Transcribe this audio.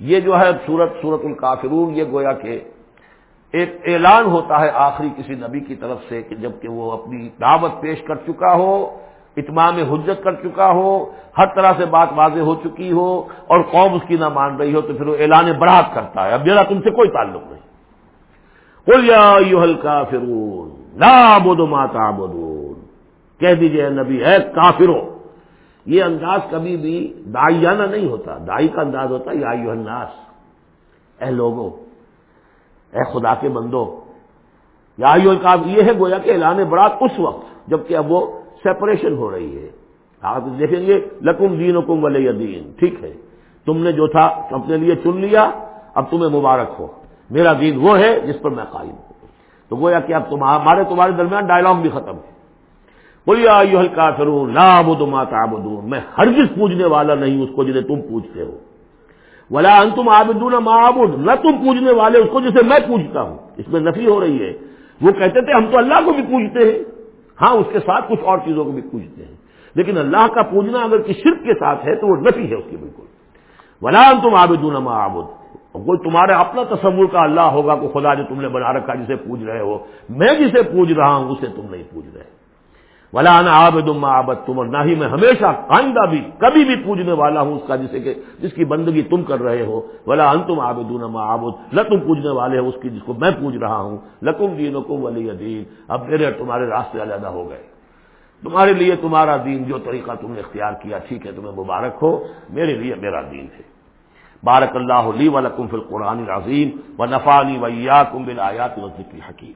یہ جو ہے سورت سورت الکافرون، یہ گویا کہ ایک اعلان ہوتا ہے آخری کسی نبی کی طرف سے کہ جبکہ وہ اپنی دعوت پیش کر چکا ہو، اتمام حجت کر چکا ہو، ہر طرح سے بات واضح ہو چکی ہو اور قوم اس کی نہ مان رہی ہو، تو پھر وہ اعلان بڑھات کرتا ہے۔ اب میرا تم سے کوئی تعلق نہیں۔ بول کا فرون لا بدو ماتا بدون کہہ دیجیے نبی ہے کافرو یہ انداز کبھی بھی دائیانہ نہیں ہوتا۔ دائی کا انداز ہوتا یا الناس، اے لوگوں، اے خدا کے بندو یا یہ ہے گویا کہ اعلان برات اس وقت جبکہ اب وہ سیپریشن ہو رہی ہے۔ آپ دیکھیں گے، لکم دین حکم ولی دین۔ ٹھیک ہے، تم نے جو تھا اپنے لیے چن لیا، اب تمہیں مبارک ہو۔ میرا دین وہ ہے جس پر میں قائم ہوں۔ تو گویا کہ اب تم ہمارے تمہارے درمیان ڈائلگ بھی ختم ہے۔ بولیا یو ہلکا کروں لاب ماتا میں ہرگز پوجنے والا نہیں اس کو جنہیں تم پوچھتے ہو۔ ولا ان تم آبدون معبود نہ تم پوجنے والے اس کو جسے میں پوچھتا ہوں۔ اس میں نفی ہو رہی ہے۔ وہ کہتے تھے، ہم تو اللہ کو بھی پوجتے ہیں۔ ہاں اس کے ساتھ کچھ اور چیزوں کو بھی پوجتے ہیں۔ لیکن اللہ کا پوجنا اگر کسی شرک کے ساتھ ہے تو وہ نفی ہے اس کی بالکل۔ ولا ان تم آبدون معبود کوئی تمہارے اپنا تصور کا اللہ ہوگا کو خدا جو تم نے بنا رکھا جسے پوج رہے ہو، میں جسے پوج رہا ہوں، اسے تم نہیں پوج رہے۔ ولا آبد آبد تم اور نہ ہی میں ہمیشہ آئندہ بھی کبھی بھی پوجنے والا ہوں اس کا، جسے کہ جس کی بندگی تم کر رہے ہو۔ ولا ان تم آبد آبد نہ تم پوجنے والے ہو اس کی جس کو میں پوج رہا ہوں۔ لکم دین ولی دین۔ اب میرے اور تمہارے راستے علیحدہ ہو گئے۔ تمہارے لیے تمہارا دین جو طریقہ تم نے اختیار کیا، ٹھیک ہے، تمہیں مبارک ہو۔ میرے لیے میرا دین ہے۔ بارک اللہ علی ولکم فی القرآن العظیم و نفانی ویا کم بل آیات و ذکر حکیم